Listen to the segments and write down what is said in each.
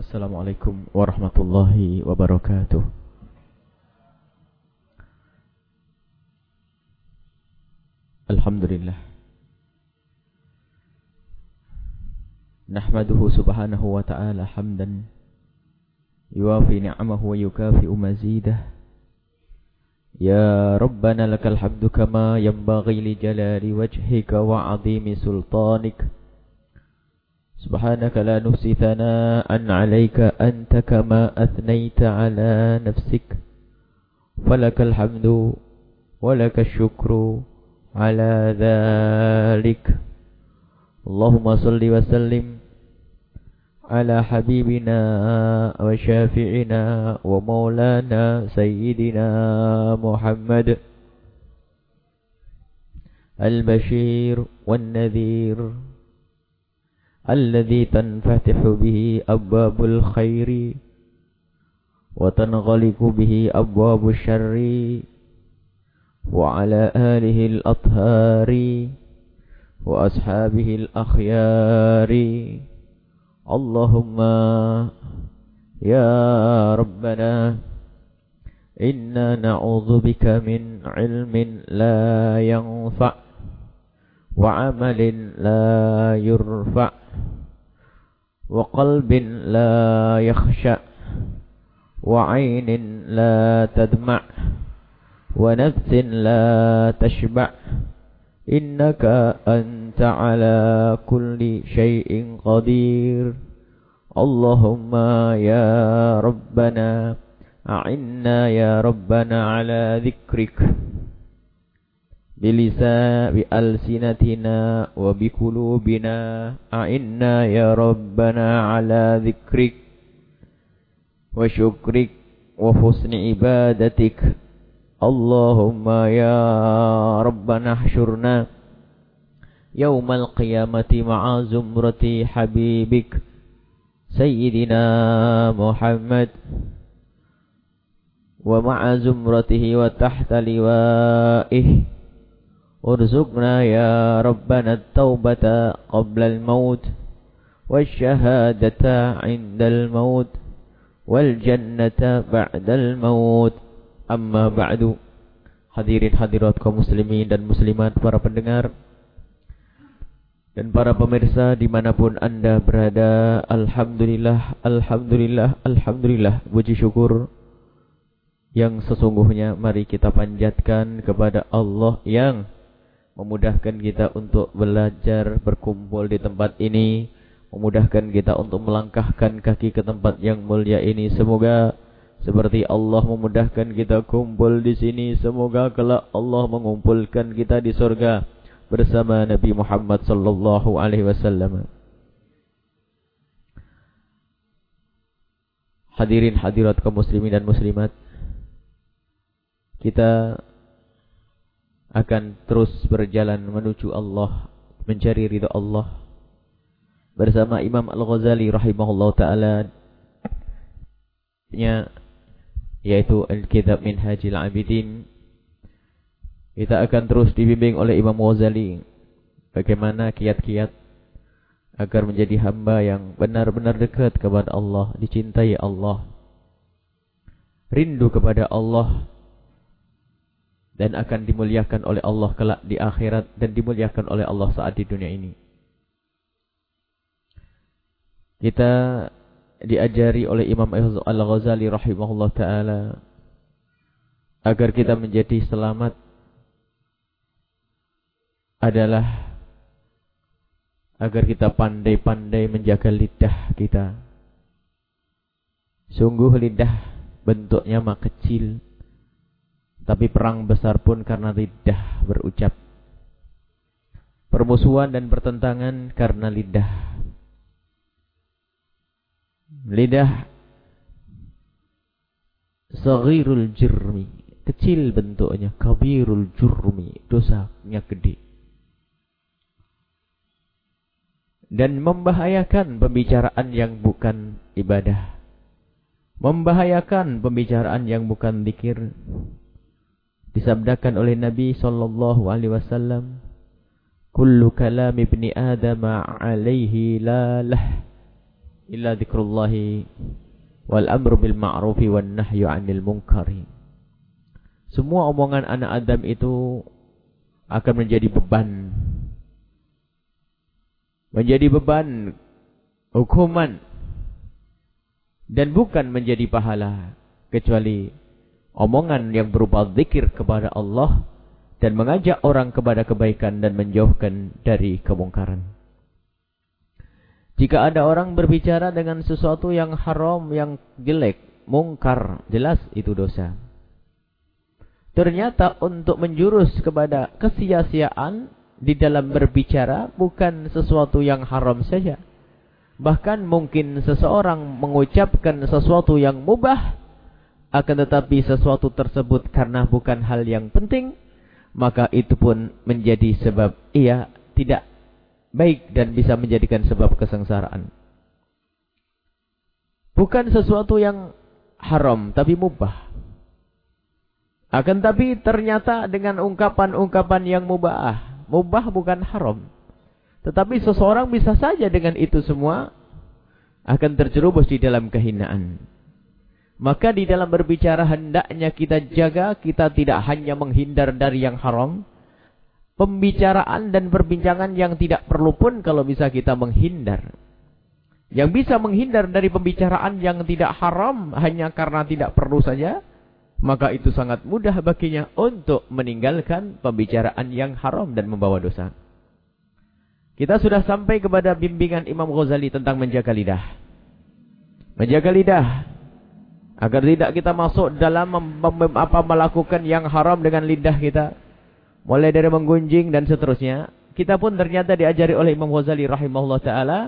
Assalamualaikum warahmatullahi wabarakatuh. Alhamdulillah. Nahmaduhu subhanahu wa ta'ala hamdan yuwafi ni'amahu wa yukafi'u mazidah. Ya Rabbana lakal hamdu kama yanbaghi li jalali wajhika wa 'azimi sultanika. سبحانك لا نحصي ثناء عليك أنت كما أثنيت على نفسك. فلك الحمد ولك الشكر على ذلك. اللهم صل وسلم على حبيبنا وشافعنا ومولانا سيدنا محمد البشير والنذير. الذي تنفتح به أبواب الخير وتنغلق به أبواب الشر وعلى آله الأطهار وأصحابه الأخيار. اللهم يا ربنا إنا نعوذ بك من علم لا ينفع وعمل لا يرفع وقلب لا يخشى وعين لا تدمع ونفس لا تشبع إنك أنت على كل شيء قدير اللهم يا ربنا أعنا يا ربنا على ذكرك بلسان بألسنتنا وبقلوبنا. أعنا يا ربنا على ذكرك وشكرك وحسن عبادتك. اللهم يا ربنا احشرنا يوم القيامة مع زمرة حبيبك سيدنا محمد ومع زمرته وتحت لوائه. ارزقنا يا ربنا التوبة قبل الموت والشهادة عند الموت والجنة بعد الموت أما بعد Hadirin hadirat kaum muslimin dan muslimat para pendengar Dan para pemirsa dimanapun anda berada Alhamdulillah, Alhamdulillah, Alhamdulillah Puji syukur yang sesungguhnya mari kita panjatkan kepada Allah yang memudahkan kita untuk belajar berkumpul di tempat ini, memudahkan kita untuk melangkahkan kaki ke tempat yang mulia ini. Semoga seperti Allah memudahkan kita kumpul di sini, semoga kelak Allah mengumpulkan kita di surga bersama Nabi Muhammad sallallahu alaihi wasallam. Hadirin hadirat kaum muslimin dan muslimat. Kita akan terus berjalan menuju Allah, mencari ridha Allah. Bersama Imam Al-Ghazali rahimahullah taala yaitu Al-Kitab Minhajil Abidin. Kita akan terus dibimbing oleh Imam Ghazali bagaimana kiat-kiat agar menjadi hamba yang benar-benar dekat kepada Allah, dicintai Allah. Rindu kepada Allah dan akan dimuliakan oleh Allah kelak di akhirat dan dimuliakan oleh Allah saat di dunia ini. Kita diajari oleh Imam Al-Ghazali rahimahullah taala agar kita menjadi selamat adalah agar kita pandai-pandai menjaga lidah kita. Sungguh lidah bentuknya mak kecil tapi perang besar pun karena lidah berucap. Permusuhan dan pertentangan karena lidah. Lidah Saghirul jurmi Kecil bentuknya Kabirul jurmi Dosanya gede Dan membahayakan pembicaraan yang bukan ibadah Membahayakan pembicaraan yang bukan dikir disabdakan oleh Nabi sallallahu alaihi wasallam kullu kalam ibni adam alaihi lalah illa dzikrullahi wal amru bil ma'rufi wan nahyu 'anil munkari. Semua omongan anak Adam itu akan menjadi beban. Menjadi beban hukuman dan bukan menjadi pahala kecuali omongan yang berupa zikir kepada Allah dan mengajak orang kepada kebaikan dan menjauhkan dari kemungkaran. Jika ada orang berbicara dengan sesuatu yang haram, yang jelek, mungkar, jelas itu dosa. Ternyata untuk menjurus kepada kesia-siaan di dalam berbicara bukan sesuatu yang haram saja. Bahkan mungkin seseorang mengucapkan sesuatu yang mubah akan tetapi sesuatu tersebut karena bukan hal yang penting maka itu pun menjadi sebab ia tidak baik dan bisa menjadikan sebab kesengsaraan. Bukan sesuatu yang haram tapi mubah. Akan tapi ternyata dengan ungkapan-ungkapan yang mubah. Mubah bukan haram. Tetapi seseorang bisa saja dengan itu semua akan terjerumus di dalam kehinaan. Maka di dalam berbicara hendaknya kita jaga, kita tidak hanya menghindar dari yang haram. Pembicaraan dan perbincangan yang tidak perlu pun kalau bisa kita menghindar. Yang bisa menghindar dari pembicaraan yang tidak haram hanya karena tidak perlu saja maka itu sangat mudah baginya untuk meninggalkan pembicaraan yang haram dan membawa dosa. Kita sudah sampai kepada bimbingan Imam Ghazali tentang menjaga lidah. Menjaga lidah agar tidak kita masuk dalam apa melakukan yang haram dengan lidah kita. Mulai dari menggunjing dan seterusnya. Kita pun ternyata diajari oleh Imam Ghazali rahimahullah taala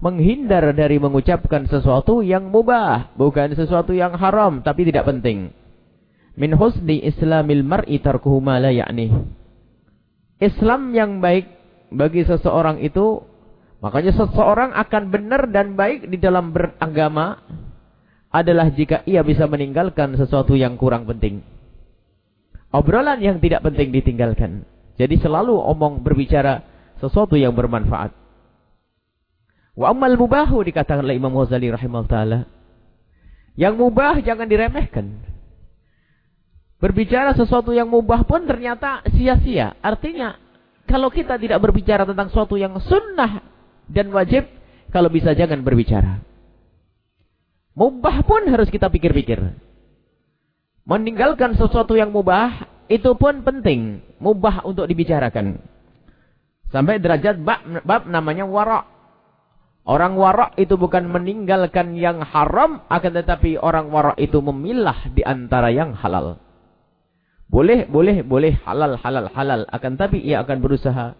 menghindar dari mengucapkan sesuatu yang mubah, bukan sesuatu yang haram tapi tidak penting. Min husni islamil mar'i tarkuhu ma la. Islam yang baik bagi seseorang itu makanya seseorang akan benar dan baik di dalam beragama adalah jika ia bisa meninggalkan sesuatu yang kurang penting. Obrolan yang tidak penting ditinggalkan. Jadi selalu omong berbicara sesuatu yang bermanfaat. Wa ammal mubahu dikatakan oleh Imam Ghazali rahimahullah taala. Yang mubah jangan diremehkan. Berbicara sesuatu yang mubah pun ternyata sia-sia. Artinya, kalau kita tidak berbicara tentang sesuatu yang sunnah dan wajib, kalau bisa jangan berbicara. Mubah pun harus kita pikir-pikir. Meninggalkan sesuatu yang mubah, itu pun penting. Mubah untuk dibicarakan. Sampai derajat bab, bab namanya warak. Orang warak itu bukan meninggalkan yang haram, akan tetapi orang warak itu memilah di antara yang halal. Boleh, boleh, boleh, halal, halal, halal. Akan tapi ia akan berusaha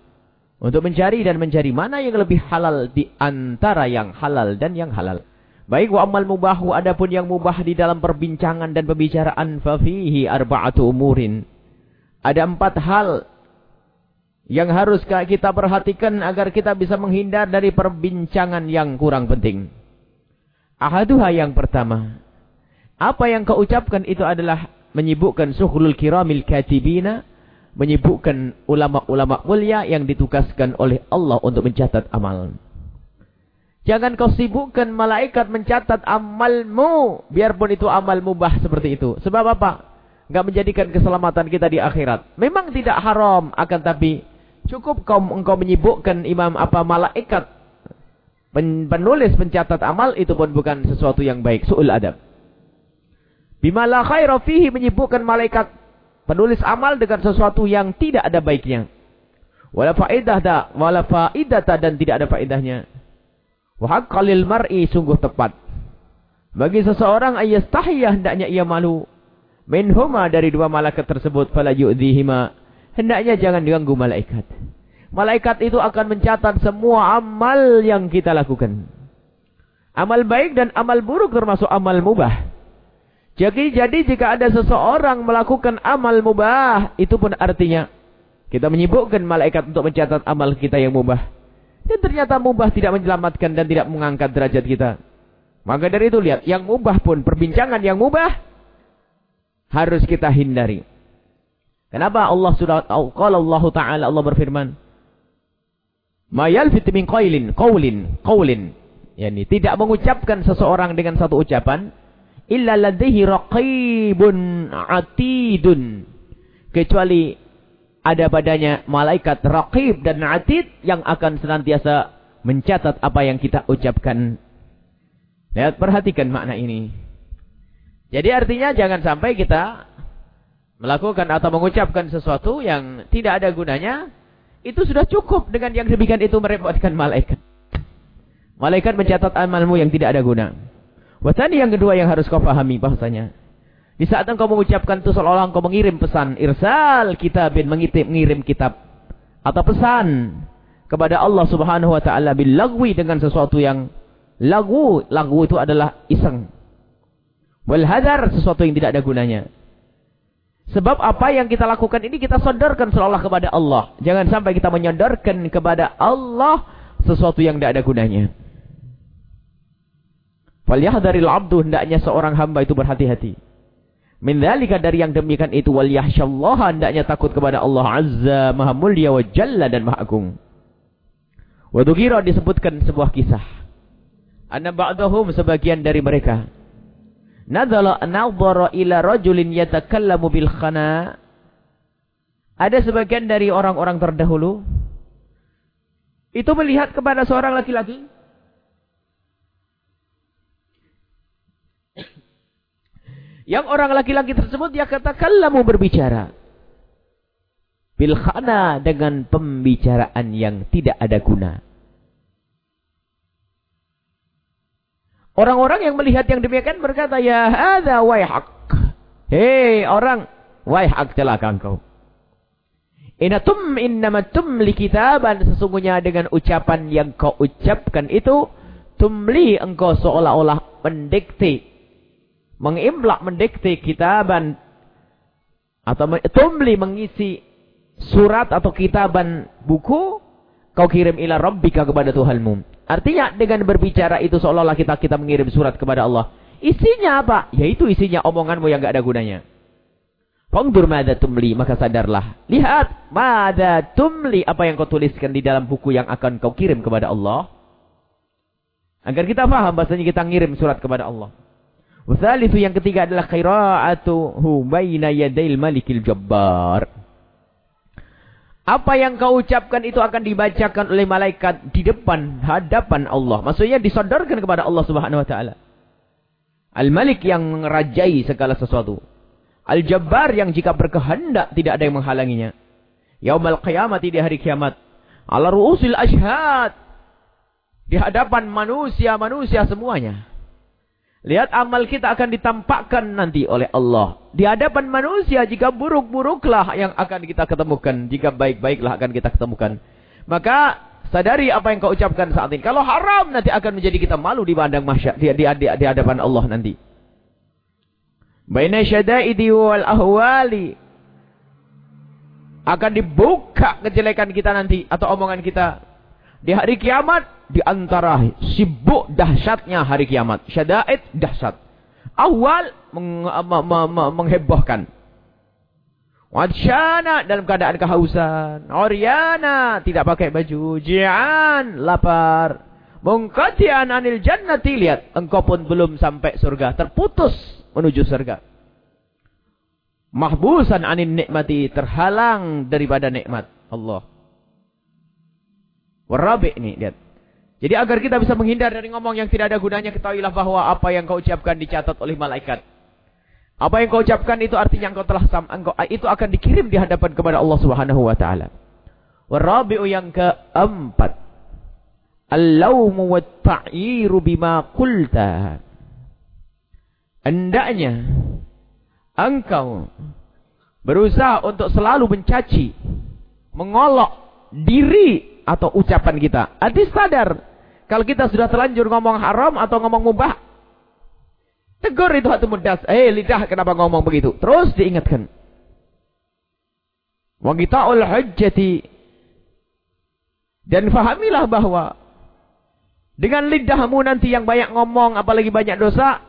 untuk mencari dan mencari mana yang lebih halal di antara yang halal dan yang halal. Baik wa amal mubahu adapun yang mubah di dalam perbincangan dan pembicaraan fafihi arba'atu umurin. Ada empat hal yang harus kita perhatikan agar kita bisa menghindar dari perbincangan yang kurang penting. Ahaduha yang pertama. Apa yang kau ucapkan itu adalah menyibukkan suhlul kiramil katibina, menyibukkan ulama-ulama mulia yang ditugaskan oleh Allah untuk mencatat amal. Jangan kau sibukkan malaikat mencatat amalmu, biarpun itu amal mubah seperti itu. Sebab apa? Enggak menjadikan keselamatan kita di akhirat. Memang tidak haram, akan tapi cukup kau engkau menyibukkan imam apa malaikat penulis pencatat amal itu pun bukan sesuatu yang baik, suul adab. Bima la khaira fihi menyibukkan malaikat penulis amal dengan sesuatu yang tidak ada baiknya. Wala faedah da, wala faidata dan tidak ada faedahnya. Wa haqqalil mar'i sungguh tepat. Bagi seseorang ayastahiyah hendaknya ia malu. Minhuma dari dua malaikat tersebut fala yu'dhihima. Hendaknya jangan diganggu malaikat. Malaikat itu akan mencatat semua amal yang kita lakukan. Amal baik dan amal buruk termasuk amal mubah. Jadi, jadi jika ada seseorang melakukan amal mubah, itu pun artinya kita menyibukkan malaikat untuk mencatat amal kita yang mubah. Dan ternyata mubah tidak menyelamatkan dan tidak mengangkat derajat kita. Maka dari itu lihat, yang mubah pun, perbincangan yang mubah, harus kita hindari. Kenapa Allah sudah tahu? Kalau Allah Ta'ala Allah berfirman, Ma yalfit min qailin, qawlin, qawlin. Yani tidak mengucapkan seseorang dengan satu ucapan illa ladaihi raqibun atidun kecuali ada padanya malaikat raqib dan atid yang akan senantiasa mencatat apa yang kita ucapkan. Lihat perhatikan makna ini. Jadi artinya jangan sampai kita melakukan atau mengucapkan sesuatu yang tidak ada gunanya, itu sudah cukup dengan yang demikian itu merepotkan malaikat. Malaikat mencatat amalmu yang tidak ada guna. Wasani yang kedua yang harus kau pahami bahasanya. Di saat engkau mengucapkan itu seolah-olah engkau mengirim pesan. Irsal kitabin mengitip, mengirim kitab. Atau pesan kepada Allah subhanahu wa ta'ala bilagwi dengan sesuatu yang lagu. Lagu itu adalah iseng. Walhadar sesuatu yang tidak ada gunanya. Sebab apa yang kita lakukan ini kita sodorkan seolah kepada Allah. Jangan sampai kita menyodorkan kepada Allah sesuatu yang tidak ada gunanya. Falyahdharil abdu hendaknya seorang hamba itu berhati-hati. Min dari yang demikian itu wal yahsyallaha hendaknya takut kepada Allah Azza Maha Mulia wa Jalla dan Maha Agung. Wa disebutkan sebuah kisah. Anna ba'dahum sebagian dari mereka Nadhala nadhara ila rajulin yatakallamu bil khana. Ada sebagian dari orang-orang terdahulu itu melihat kepada seorang laki-laki Yang orang laki-laki tersebut dia lamu berbicara. Bilkhana dengan pembicaraan yang tidak ada guna. Orang-orang yang melihat yang demikian berkata, Ya hadha wayhak. Hei orang, wayhak celaka engkau. Inatum innamatum li kitaban. Sesungguhnya dengan ucapan yang kau ucapkan itu, tumli engkau seolah-olah mendikte mengimlak mendikte kitaban atau tumli mengisi surat atau kitaban buku kau kirim ila rabbika kepada Tuhanmu. Artinya dengan berbicara itu seolah-olah kita kita mengirim surat kepada Allah. Isinya apa? Yaitu isinya omonganmu yang gak ada gunanya. Fangdur mada tumli, maka sadarlah. Lihat, mada tumli, apa yang kau tuliskan di dalam buku yang akan kau kirim kepada Allah. Agar kita paham bahasanya kita ngirim surat kepada Allah. Wasalisu yang ketiga adalah qira'atuhu baina yadail malikil jabbar. Apa yang kau ucapkan itu akan dibacakan oleh malaikat di depan hadapan Allah. Maksudnya disodorkan kepada Allah Subhanahu wa taala. Al-Malik yang merajai segala sesuatu. Al-Jabbar yang jika berkehendak tidak ada yang menghalanginya. Yaumal qiyamah di hari kiamat. Ala ru'usil ashhad. Di hadapan manusia-manusia semuanya. Lihat amal kita akan ditampakkan nanti oleh Allah. Di hadapan manusia jika buruk-buruklah yang akan kita ketemukan. Jika baik-baiklah akan kita ketemukan. Maka sadari apa yang kau ucapkan saat ini. Kalau haram nanti akan menjadi kita malu di pandang masyarakat. Di, di, di, hadapan Allah nanti. Baina syadaidi wal ahwali. Akan dibuka kejelekan kita nanti. Atau omongan kita. Di hari kiamat di antara sibuk dahsyatnya hari kiamat. Syada'id dahsyat. Awal meng, menghebohkan. Wadsyana dalam keadaan kehausan. Oriana tidak pakai baju. Ji'an lapar. Mungkatian anil jannati lihat. Engkau pun belum sampai surga. Terputus menuju surga. Mahbusan anil nikmati. Terhalang daripada nikmat Allah. Warabi ini lihat. Jadi agar kita bisa menghindar dari ngomong yang tidak ada gunanya, ketahuilah bahwa apa yang kau ucapkan dicatat oleh malaikat. Apa yang kau ucapkan itu artinya engkau telah sam, engkau, itu akan dikirim di hadapan kepada Allah Subhanahu wa taala. Warabi'u yang keempat. Al-lawmu wa ta'iru bima qulta. Hendaknya engkau berusaha untuk selalu mencaci, mengolok diri atau ucapan kita. Hati sadar kalau kita sudah terlanjur ngomong haram atau ngomong mubah, tegur itu hati mudas. Eh lidah kenapa ngomong begitu? Terus diingatkan. Wa ul hujjati dan fahamilah bahwa dengan lidahmu nanti yang banyak ngomong apalagi banyak dosa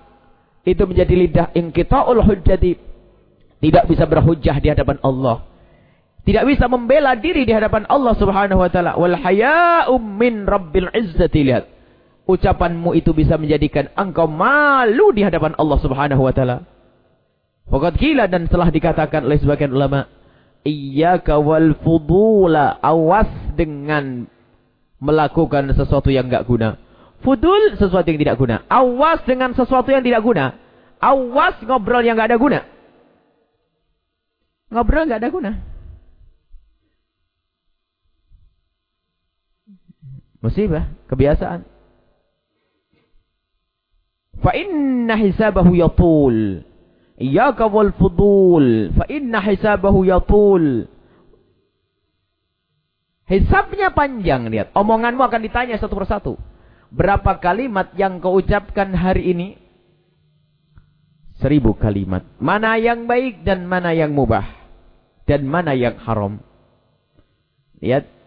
itu menjadi lidah yang kita ul hujjati tidak bisa berhujjah di hadapan Allah. Tidak bisa membela diri di hadapan Allah subhanahu wa ta'ala. Wal haya'um min rabbil izzati. Lihat. ucapanmu itu bisa menjadikan engkau malu di hadapan Allah Subhanahu wa taala. Fakat gila dan telah dikatakan oleh sebagian ulama, iyyaka wal fudula, awas dengan melakukan sesuatu yang enggak guna. Fudul sesuatu yang tidak guna. Awas dengan sesuatu yang tidak guna. Awas ngobrol yang enggak ada guna. Ngobrol enggak ada guna. Musibah, kebiasaan. Fa inna hisabahu yatul. Iyaka wal fudul. Fa inna hisabahu yatul. Hisabnya panjang, lihat. Omonganmu akan ditanya satu persatu. Berapa kalimat yang kau ucapkan hari ini? Seribu kalimat. Mana yang baik dan mana yang mubah. Dan mana yang haram. Lihat.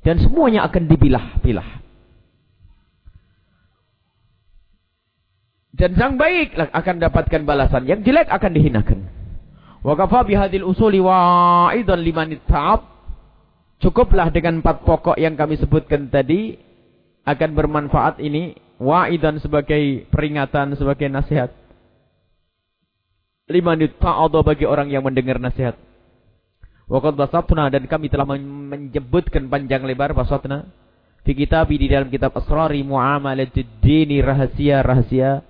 Dan semuanya akan dipilah-pilah. Dan yang baik akan dapatkan balasan. Yang jelek akan dihinakan. Wa kafa bihadil usuli wa aidan liman ta'ab. Cukuplah dengan empat pokok yang kami sebutkan tadi akan bermanfaat ini wa'idan sebagai peringatan sebagai nasihat. Liman ta'ab bagi orang yang mendengar nasihat. Waqad basatna dan kami telah menyebutkan panjang lebar basatna di kitab di dalam kitab Asrari Muamalatid Dini rahasia-rahasia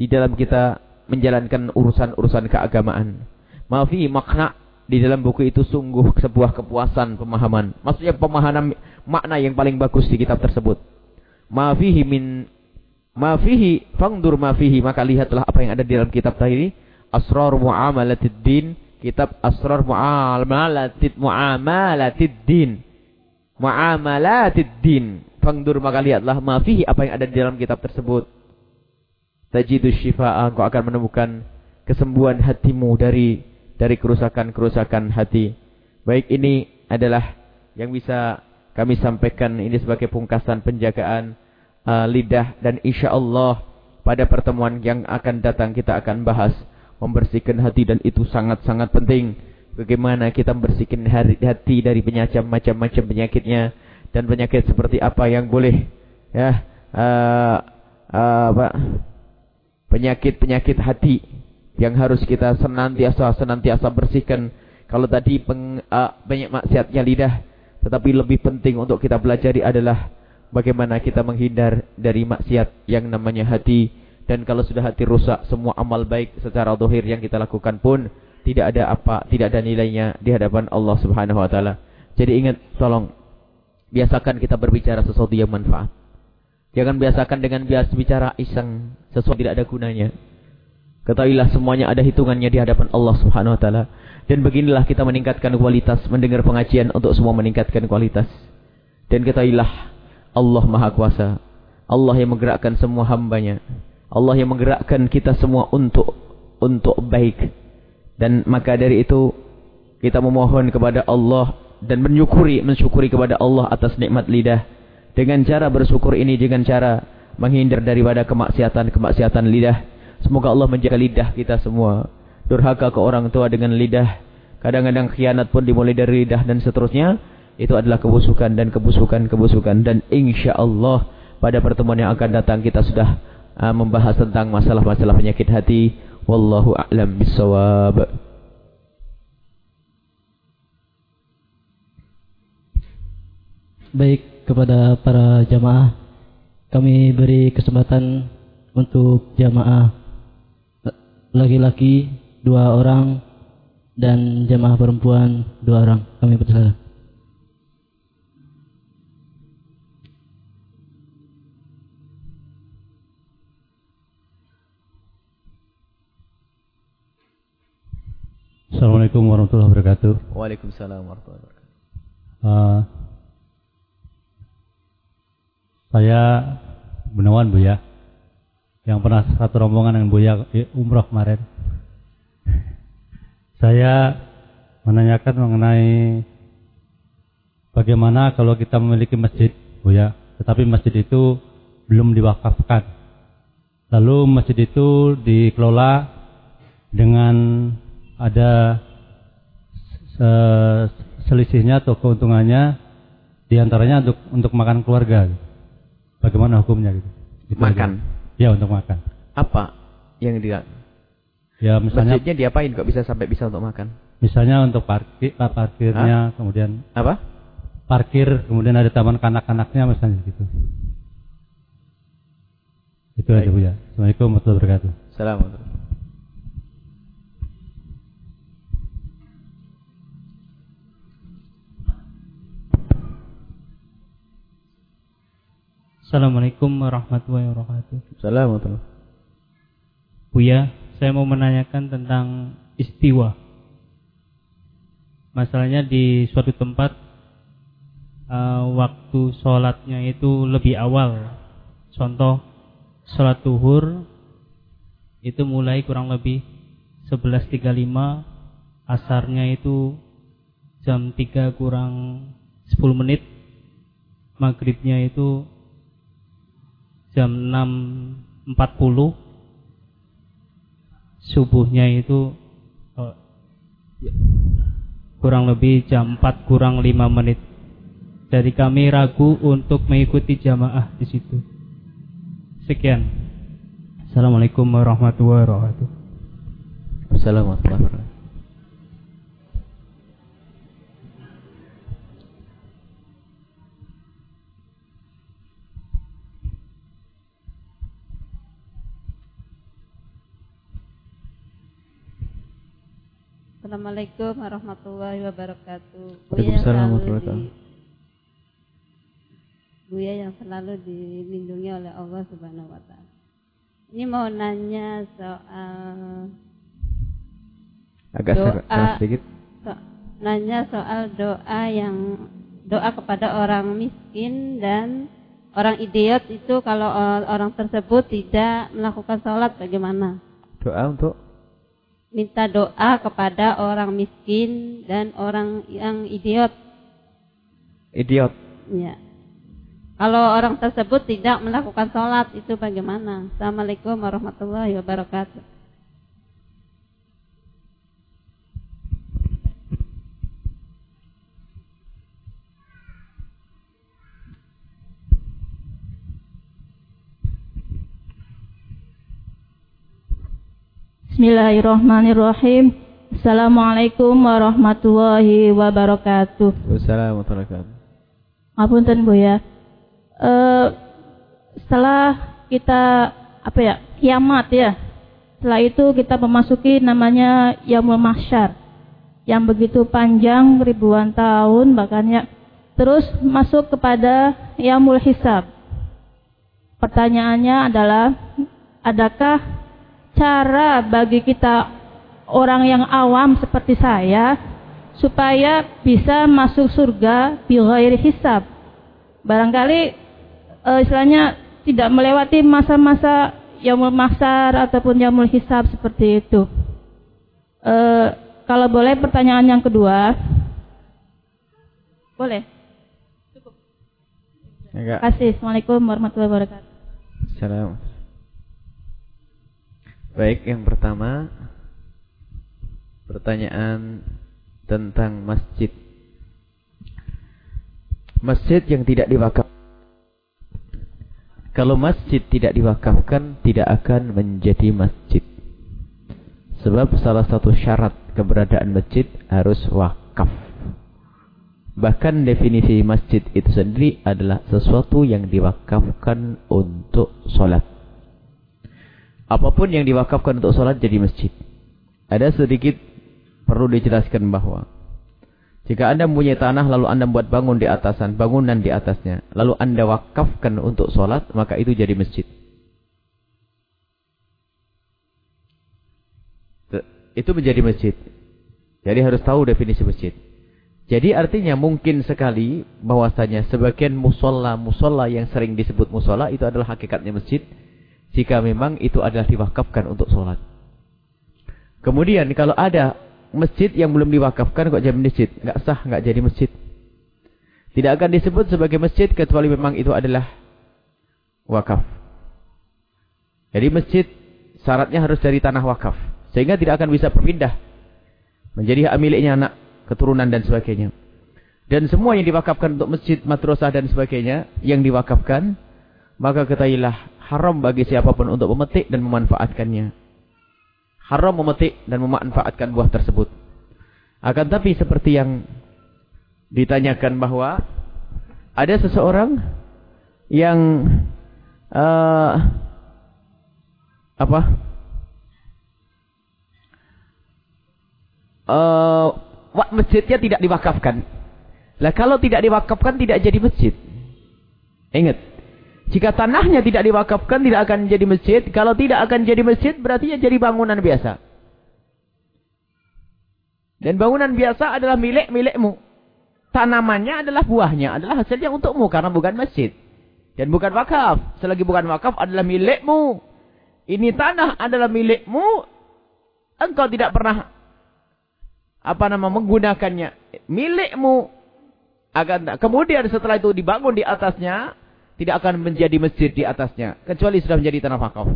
di dalam kita menjalankan urusan-urusan keagamaan. Maafi makna di dalam buku itu sungguh sebuah kepuasan pemahaman. Maksudnya pemahaman makna yang paling bagus di kitab tersebut. Maafihi min maafihi fangdur maafihi maka lihatlah apa yang ada di dalam kitab tadi Asrar Muamalatid Din kitab Asrar Mu'amalatid Mu'amalatid Din. Mu'amalatid Din. Fangdur maka lihatlah ma fihi apa yang ada di dalam kitab tersebut. Tajidus syifa'ah engkau akan menemukan kesembuhan hatimu dari dari kerusakan-kerusakan hati. Baik ini adalah yang bisa kami sampaikan ini sebagai pungkasan penjagaan uh, lidah dan insya Allah pada pertemuan yang akan datang kita akan bahas membersihkan hati dan itu sangat-sangat penting. Bagaimana kita membersihkan hati dari penyakit macam-macam penyakitnya dan penyakit seperti apa yang boleh ya uh, uh, apa penyakit-penyakit hati yang harus kita senantiasa senantiasa bersihkan. Kalau tadi peng, uh, banyak maksiatnya lidah, tetapi lebih penting untuk kita pelajari adalah bagaimana kita menghindar dari maksiat yang namanya hati dan kalau sudah hati rusak, semua amal baik secara dohir yang kita lakukan pun tidak ada apa, tidak ada nilainya di hadapan Allah Subhanahu Wa Taala. Jadi ingat, tolong biasakan kita berbicara sesuatu yang manfaat. Jangan biasakan dengan biasa bicara iseng, sesuatu tidak ada gunanya. Ketahuilah semuanya ada hitungannya di hadapan Allah Subhanahu Wa Taala. Dan beginilah kita meningkatkan kualitas mendengar pengajian untuk semua meningkatkan kualitas. Dan ketahuilah Allah Maha Kuasa. Allah yang menggerakkan semua hambanya. Allah yang menggerakkan kita semua untuk untuk baik. Dan maka dari itu kita memohon kepada Allah dan mensyukuri mensyukuri kepada Allah atas nikmat lidah. Dengan cara bersyukur ini dengan cara menghindar daripada kemaksiatan-kemaksiatan lidah. Semoga Allah menjaga lidah kita semua. Durhaka ke orang tua dengan lidah. Kadang-kadang khianat pun dimulai dari lidah dan seterusnya. Itu adalah kebusukan dan kebusukan-kebusukan. Dan insya Allah pada pertemuan yang akan datang kita sudah uh, membahas tentang masalah-masalah penyakit hati. Wallahu a'lam bissawab. Baik kepada para jamaah kami beri kesempatan untuk jamaah laki-laki dua orang dan jamaah perempuan dua orang kami persilakan. Assalamualaikum warahmatullahi wabarakatuh. Waalaikumsalam warahmatullahi wabarakatuh. Uh, saya Benawan Bu ya, yang pernah satu rombongan dengan Buya umroh kemarin. Saya menanyakan mengenai bagaimana kalau kita memiliki masjid Bu ya, tetapi masjid itu belum diwakafkan. Lalu masjid itu dikelola dengan ada selisihnya atau keuntungannya di antaranya untuk untuk makan keluarga. bagaimana hukumnya gitu. Gitu Makan. aja. Ya untuk makan. Apa yang dia Ya misalnya Masjidnya diapain kok bisa sampai bisa untuk makan? misalnya untuk parkir ah, parkirnya kemudian Apa? parkir kemudian ada taman kanak-kanaknya misalnya gitu. Itu aja Baik. Bu ya. Assalamualaikum warahmatullahi wabarakatuh. Assalamualaikum. Assalamualaikum warahmatullahi wabarakatuh. Assalamualaikum. Buya, saya mau menanyakan tentang istiwa. Masalahnya di suatu tempat eh, waktu sholatnya itu lebih awal. Contoh, sholat duhur itu mulai kurang lebih 11.35, asarnya itu jam 3 kurang 10 menit, maghribnya itu jam 6.40 subuhnya itu oh, kurang lebih jam 4 kurang 5 menit. Jadi kami ragu untuk mengikuti jamaah di situ. Sekian. Assalamualaikum warahmatullahi wabarakatuh. Assalamualaikum warahmatullahi wabarakatuh. Assalamualaikum warahmatullahi wabarakatuh. Waalaikumsalam selalu warahmatullahi Buya yang selalu dilindungi oleh Allah Subhanahu wa taala. Ini mau nanya soal Agak Doa. sedikit. so- nanya soal doa yang doa kepada orang miskin dan orang idiot itu kalau orang tersebut tidak melakukan sholat bagaimana? Doa untuk Minta doa kepada orang miskin dan orang yang idiot. idiot. Ya. Kalau orang tersebut tidak melakukan sholat itu bagaimana? Assalamualaikum warahmatullahi wabarakatuh. Bismillahirrahmanirrahim. Assalamualaikum warahmatullahi wabarakatuh. Assalamualaikum warahmatullahi wabarakatuh. Ngapunten Bu ya. Eh, setelah kita apa ya kiamat ya. Setelah itu kita memasuki namanya Yaumul Mahsyar yang begitu panjang ribuan tahun bahkannya terus masuk kepada Yaumul Hisab. Pertanyaannya adalah adakah cara bagi kita orang yang awam seperti saya supaya bisa masuk surga bi ghairi hisab. Barangkali eh, istilahnya tidak melewati masa-masa yaumul mahsyar ataupun yaumul hisab seperti itu. Eh, kalau boleh pertanyaan yang kedua. Boleh. Enggak. Terima kasih. Assalamualaikum warahmatullahi wabarakatuh. Salam. Baik, yang pertama pertanyaan tentang masjid. Masjid yang tidak diwakaf. Kalau masjid tidak diwakafkan tidak akan menjadi masjid. Sebab salah satu syarat keberadaan masjid harus wakaf. Bahkan definisi masjid itu sendiri adalah sesuatu yang diwakafkan untuk sholat. Apa pun yang diwakafkan untuk sholat jadi masjid. Ada sedikit perlu dijelaskan bahwa jika anda mempunyai tanah lalu anda buat bangun di atasan, bangunan di atasnya, lalu anda wakafkan untuk sholat, maka itu jadi masjid. Itu menjadi masjid. Jadi harus tahu definisi masjid. Jadi artinya mungkin sekali bahwasanya sebagian musola-musola yang sering disebut musola itu adalah hakikatnya masjid. Jika memang itu adalah diwakafkan untuk sholat. Kemudian kalau ada masjid yang belum diwakafkan kok jadi masjid. nggak sah, nggak jadi masjid. Tidak akan disebut sebagai masjid kecuali memang itu adalah wakaf. Jadi masjid syaratnya harus dari tanah wakaf. Sehingga tidak akan bisa berpindah. Menjadi hak miliknya anak, keturunan dan sebagainya. Dan semua yang diwakafkan untuk masjid, madrasah dan sebagainya. Yang diwakafkan maka ketahuilah haram bagi siapa pun untuk memetik dan memanfaatkannya. Haram memetik dan memanfaatkan buah tersebut. Akan tapi seperti yang ditanyakan bahwa ada seseorang yang uh, apa? Uh, masjidnya tidak diwakafkan. Lah kalau tidak diwakafkan tidak jadi masjid. Ingat, jika tanahnya tidak diwakafkan tidak akan jadi masjid. Kalau tidak akan jadi masjid berarti ya jadi bangunan biasa. Dan bangunan biasa adalah milik-milikmu. Tanamannya adalah buahnya, adalah hasilnya untukmu karena bukan masjid. Dan bukan wakaf. Selagi bukan wakaf adalah milikmu. Ini tanah adalah milikmu. Engkau tidak pernah apa nama menggunakannya. Milikmu. Akan kemudian setelah itu dibangun di atasnya tidak akan menjadi masjid di atasnya kecuali sudah menjadi tanah wakaf.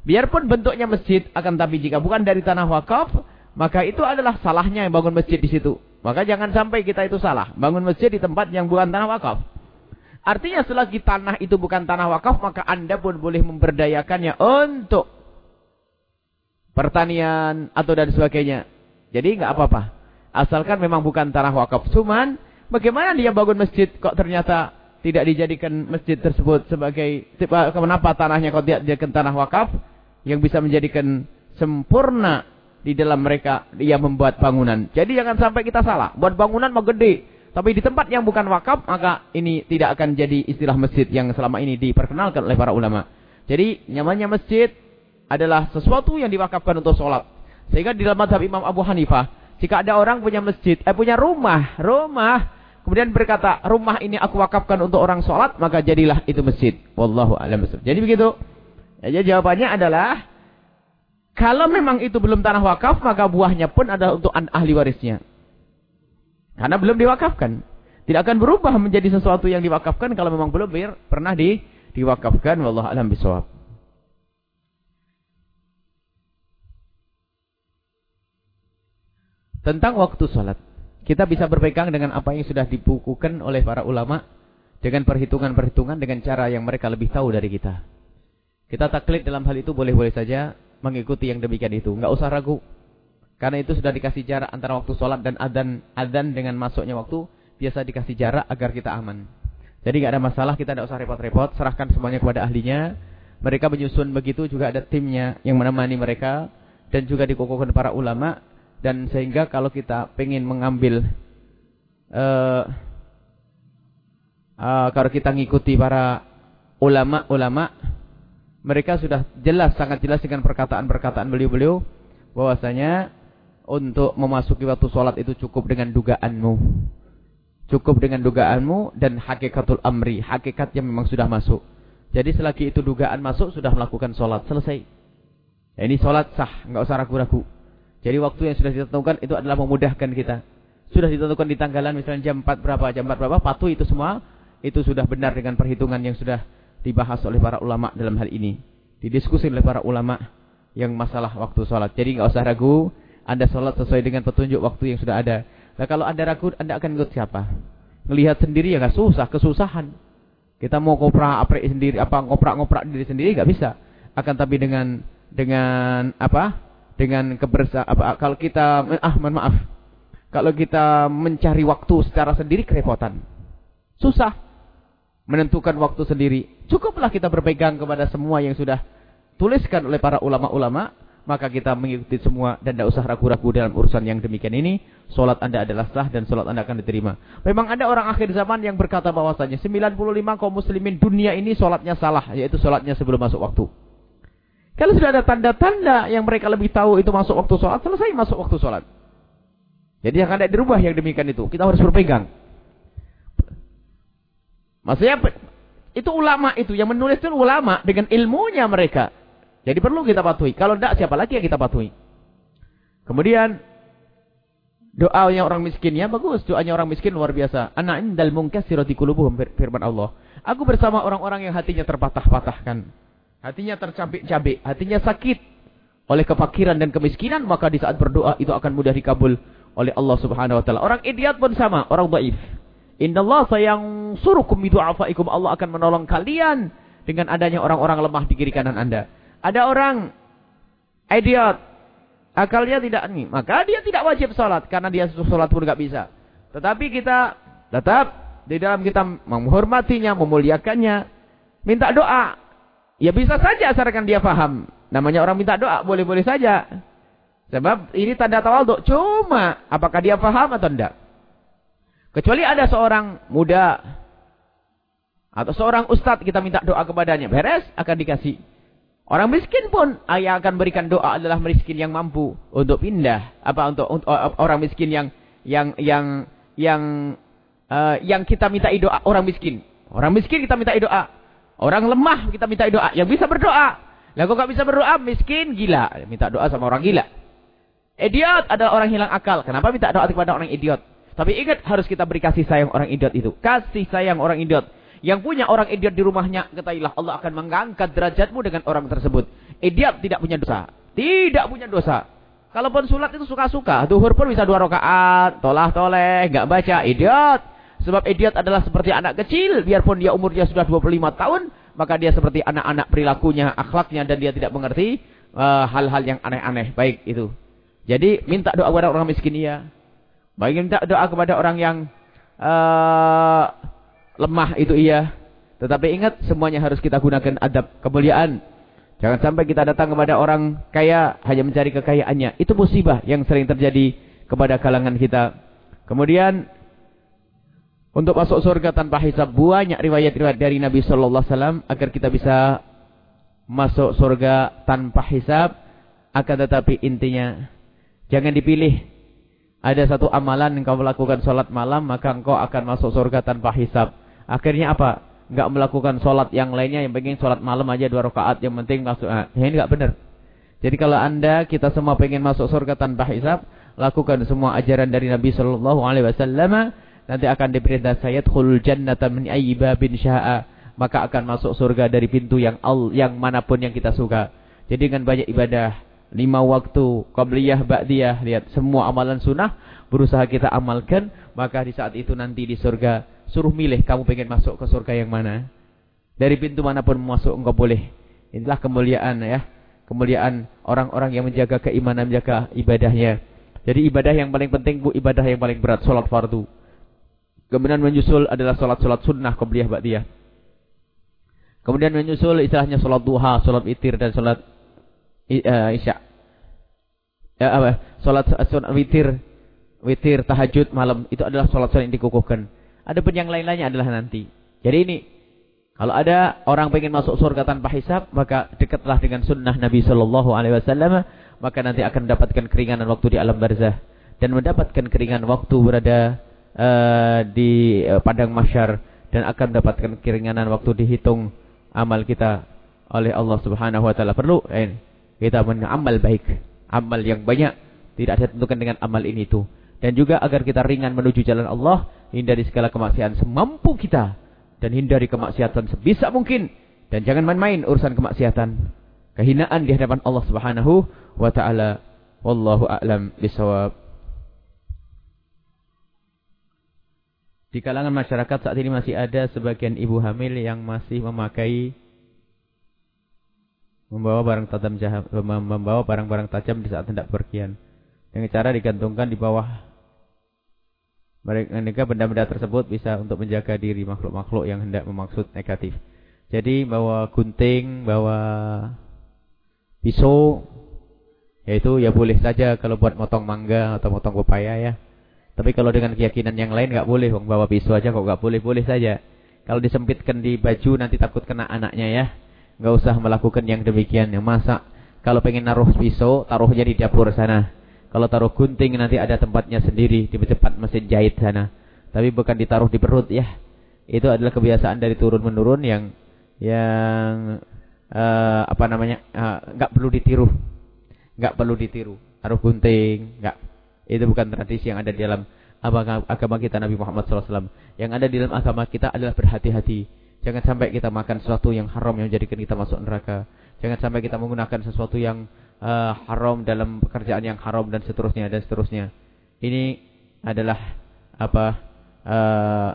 Biarpun bentuknya masjid akan tapi jika bukan dari tanah wakaf, maka itu adalah salahnya yang bangun masjid di situ. Maka jangan sampai kita itu salah, bangun masjid di tempat yang bukan tanah wakaf. Artinya selagi tanah itu bukan tanah wakaf, maka Anda pun boleh memberdayakannya untuk pertanian atau dan sebagainya. Jadi nggak apa-apa. Asalkan memang bukan tanah wakaf. Cuman bagaimana dia bangun masjid kok ternyata tidak dijadikan masjid tersebut sebagai kenapa tanahnya kau tidak dijadikan tanah wakaf yang bisa menjadikan sempurna di dalam mereka dia membuat bangunan. Jadi jangan sampai kita salah. Buat bangunan mau gede, tapi di tempat yang bukan wakaf maka ini tidak akan jadi istilah masjid yang selama ini diperkenalkan oleh para ulama. Jadi nyamannya masjid adalah sesuatu yang diwakafkan untuk sholat. Sehingga di dalam madhab Imam Abu Hanifah, jika ada orang punya masjid, eh punya rumah, rumah kemudian berkata, rumah ini aku wakafkan untuk orang sholat, maka jadilah itu masjid. Wallahu a'lam Jadi begitu. Ya, jawabannya adalah, kalau memang itu belum tanah wakaf, maka buahnya pun adalah untuk ahli warisnya. Karena belum diwakafkan. Tidak akan berubah menjadi sesuatu yang diwakafkan kalau memang belum pernah di, diwakafkan. Wallahu a'lam bishawab. Tentang waktu sholat. Kita bisa berpegang dengan apa yang sudah dibukukan oleh para ulama dengan perhitungan-perhitungan dengan cara yang mereka lebih tahu dari kita. Kita taklid dalam hal itu boleh-boleh saja mengikuti yang demikian itu, nggak usah ragu. Karena itu sudah dikasih jarak antara waktu sholat dan adzan adzan dengan masuknya waktu biasa dikasih jarak agar kita aman. Jadi nggak ada masalah, kita tidak usah repot-repot, serahkan semuanya kepada ahlinya. Mereka menyusun begitu juga ada timnya yang menemani mereka dan juga dikukuhkan para ulama dan sehingga kalau kita pengen mengambil uh, uh, kalau kita ngikuti para ulama-ulama mereka sudah jelas sangat jelas dengan perkataan-perkataan beliau-beliau bahwasanya untuk memasuki waktu sholat itu cukup dengan dugaanmu. Cukup dengan dugaanmu dan hakikatul amri hakikatnya memang sudah masuk. Jadi selagi itu dugaan masuk sudah melakukan sholat selesai. Ini sholat sah nggak usah ragu-ragu jadi waktu yang sudah ditentukan itu adalah memudahkan kita. Sudah ditentukan di tanggalan misalnya jam 4 berapa, jam 4 berapa, patuh itu semua. Itu sudah benar dengan perhitungan yang sudah dibahas oleh para ulama dalam hal ini. Didiskusi oleh para ulama yang masalah waktu sholat. Jadi nggak usah ragu, Anda sholat sesuai dengan petunjuk waktu yang sudah ada. Nah kalau Anda ragu, Anda akan ikut siapa? Melihat sendiri ya nggak susah, kesusahan. Kita mau ngoprak aprek sendiri, apa ngoprak-ngoprak diri sendiri nggak bisa. Akan tapi dengan dengan apa? Dengan kebersa kalau kita ah mohon maaf. Kalau kita mencari waktu secara sendiri kerepotan. Susah. Menentukan waktu sendiri. Cukuplah kita berpegang kepada semua yang sudah tuliskan oleh para ulama-ulama maka kita mengikuti semua dan tidak usah ragu-ragu dalam urusan yang demikian ini. Solat anda adalah sah dan solat anda akan diterima. Memang ada orang akhir zaman yang berkata bahwasanya 95 kaum muslimin dunia ini solatnya salah yaitu solatnya sebelum masuk waktu kalau sudah ada tanda-tanda yang mereka lebih tahu itu masuk waktu sholat, selesai masuk waktu sholat. Jadi yang ada dirubah yang demikian itu. Kita harus berpegang. Maksudnya itu ulama itu yang menulis itu ulama dengan ilmunya mereka. Jadi perlu kita patuhi. Kalau tidak siapa lagi yang kita patuhi. Kemudian doa yang orang miskin ya bagus. Doanya orang miskin luar biasa. Ana indal munkasirati qulubuhum firman Allah. Aku bersama orang-orang yang hatinya terpatah-patahkan. Hatinya tercabik-cabik, hatinya sakit oleh kefakiran dan kemiskinan, maka di saat berdoa itu akan mudah dikabul oleh Allah Subhanahu wa taala. Orang idiot pun sama, orang dhaif. Innallaha sayang surukum bidu'afaikum. Allah akan menolong kalian dengan adanya orang-orang lemah di kiri kanan Anda. Ada orang idiot, akalnya tidak nih, maka dia tidak wajib sholat karena dia sholat pun nggak bisa. Tetapi kita tetap di dalam kita menghormatinya, memuliakannya, minta doa. Ya bisa saja asalkan dia paham. Namanya orang minta doa, boleh-boleh saja. Sebab ini tanda tawaduk. Cuma, apakah dia paham atau tidak? Kecuali ada seorang muda atau seorang ustadz kita minta doa kepadanya. Beres, akan dikasih. Orang miskin pun yang akan berikan doa adalah miskin yang mampu untuk pindah. Apa untuk, untuk orang miskin yang yang yang yang uh, yang kita minta doa orang miskin. Orang miskin kita minta doa. Orang lemah kita minta doa. Yang bisa berdoa. Lah kok gak bisa berdoa? Miskin, gila. Minta doa sama orang gila. Idiot adalah orang hilang akal. Kenapa minta doa kepada orang idiot? Tapi ingat harus kita beri kasih sayang orang idiot itu. Kasih sayang orang idiot. Yang punya orang idiot di rumahnya, ketahuilah Allah akan mengangkat derajatmu dengan orang tersebut. Idiot tidak punya dosa. Tidak punya dosa. Kalaupun sulat itu suka-suka. Duhur pun bisa dua rakaat. Tolah-toleh. Nggak baca. Idiot. Sebab idiot adalah seperti anak kecil. Biarpun dia umurnya sudah 25 tahun. Maka dia seperti anak-anak perilakunya, akhlaknya. Dan dia tidak mengerti eh, hal-hal uh, yang aneh-aneh. Baik itu. Jadi minta doa kepada orang miskin iya. Baik minta doa kepada orang yang uh, lemah itu iya. Tetapi ingat semuanya harus kita gunakan adab kemuliaan. Jangan sampai kita datang kepada orang kaya hanya mencari kekayaannya. Itu musibah yang sering terjadi kepada kalangan kita. Kemudian untuk masuk surga tanpa hisab banyak riwayat-riwayat dari Nabi sallallahu alaihi wasallam agar kita bisa masuk surga tanpa hisab akan tetapi intinya jangan dipilih ada satu amalan yang kau lakukan sholat malam, maka engkau akan masuk surga tanpa hisap. Akhirnya apa? Enggak melakukan sholat yang lainnya, yang penting sholat malam aja dua rakaat, yang penting masuk. Nah, ini enggak benar. Jadi kalau anda, kita semua pengen masuk surga tanpa hisap, lakukan semua ajaran dari Nabi Shallallahu Alaihi Wasallam, nanti akan diperintah saya khul jannata min bin sya'a, maka akan masuk surga dari pintu yang al, yang mana pun yang kita suka. Jadi dengan banyak ibadah, lima waktu, qabliyah, ba'diyah, lihat semua amalan sunnah berusaha kita amalkan, maka di saat itu nanti di surga suruh milih kamu pengen masuk ke surga yang mana. Dari pintu mana pun masuk engkau boleh. Inilah kemuliaan ya. Kemuliaan orang-orang yang menjaga keimanan, menjaga ibadahnya. Jadi ibadah yang paling penting bu ibadah yang paling berat, sholat fardu. Kemudian menyusul adalah sholat-sholat sunnah, qabliyah, ba'diyah. Kemudian menyusul istilahnya sholat duha, sholat itir dan sholat uh, isya. Ya apa? Salat sunat witir, witir tahajud malam itu adalah salat-salat yang dikukuhkan. Adapun yang lain-lainnya adalah nanti. Jadi ini kalau ada orang pengen masuk surga tanpa hisab, maka dekatlah dengan sunnah Nabi Shallallahu Alaihi Wasallam, maka nanti akan mendapatkan keringanan waktu di alam barzah dan mendapatkan keringanan waktu berada uh, di uh, padang mahsyar dan akan mendapatkan keringanan waktu dihitung amal kita oleh Allah Subhanahu Wa Taala. Perlu eh, kita beramal baik, amal yang banyak tidak ada tentukan dengan amal ini itu. Dan juga agar kita ringan menuju jalan Allah, hindari segala kemaksiatan semampu kita dan hindari kemaksiatan sebisa mungkin dan jangan main-main urusan kemaksiatan. Kehinaan di hadapan Allah Subhanahu wa taala. Wallahu a'lam bisawab. Di kalangan masyarakat saat ini masih ada sebagian ibu hamil yang masih memakai membawa barang tajam membawa barang-barang tajam di saat hendak pergian. Dengan cara digantungkan di bawah mereka benda-benda tersebut bisa untuk menjaga diri makhluk-makhluk yang hendak memaksud negatif. Jadi bawa gunting, bawa pisau, yaitu ya boleh saja kalau buat motong mangga atau motong pepaya ya. Tapi kalau dengan keyakinan yang lain nggak boleh, bawa pisau aja kok nggak boleh, boleh saja. Kalau disempitkan di baju nanti takut kena anaknya ya. Gak usah melakukan yang demikian. Yang masa kalau pengen naruh pisau, taruhnya di dapur sana. Kalau taruh gunting nanti ada tempatnya sendiri di tempat mesin jahit sana. Tapi bukan ditaruh di perut ya. Itu adalah kebiasaan dari turun menurun yang yang uh, apa namanya eh, nggak uh, perlu ditiru, nggak perlu ditiru. Taruh gunting, nggak. Itu bukan tradisi yang ada di dalam agama kita Nabi Muhammad SAW. Yang ada di dalam agama kita adalah berhati-hati Jangan sampai kita makan sesuatu yang haram yang menjadikan kita masuk neraka. Jangan sampai kita menggunakan sesuatu yang uh, haram dalam pekerjaan yang haram dan seterusnya dan seterusnya. Ini adalah apa? Uh,